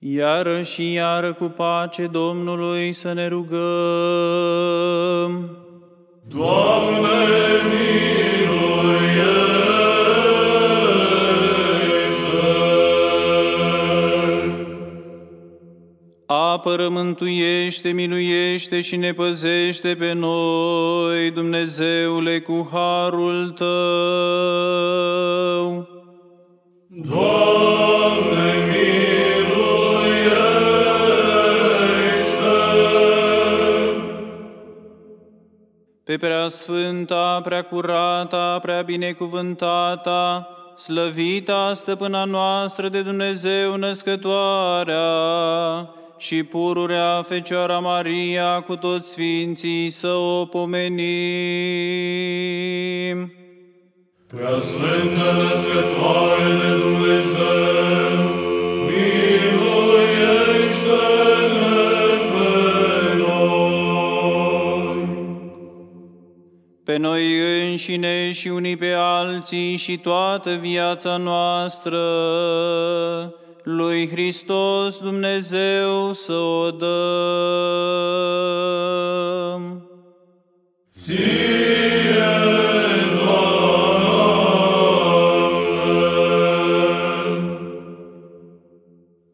Iară și iară cu pace Domnului să ne rugăm. Doamne, Apără, mântuiește, miluiește și ne păzește pe noi, Dumnezeule, cu harul Tău. Doamne, Pe prea sfânta, prea curata, prea binecuvântata, slăvita stăpâna noastră de Dumnezeu născătoarea, și pururea Fecioara Maria cu toți sfinții să o pomenim. Prea Sfântă Născătoare de Dumnezeu, Pe noi înșine și unii pe alții și toată viața noastră, lui Hristos Dumnezeu să o dăm. Ție,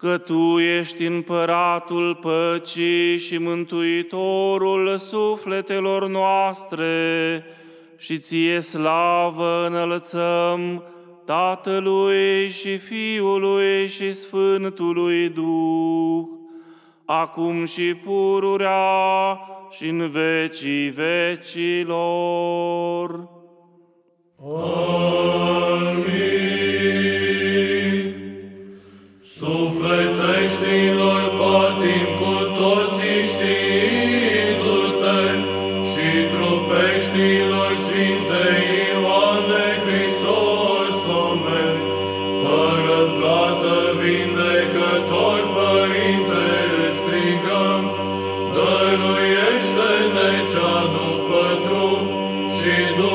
că Tu ești împăratul păcii și mântuitorul sufletelor noastre și Ție slavă înălțăm Tatălui și Fiului și Sfântului Duh, acum și pururea și în vecii vecilor. Amin. oamenilor patim cu toții știindu-te și trupeștilor Sfinte Ioane Hristostome, fără plată vindecător, Părinte, strigăm, dăruiește-ne cea după trup și după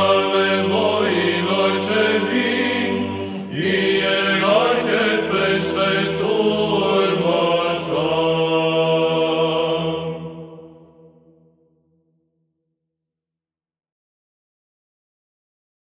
alle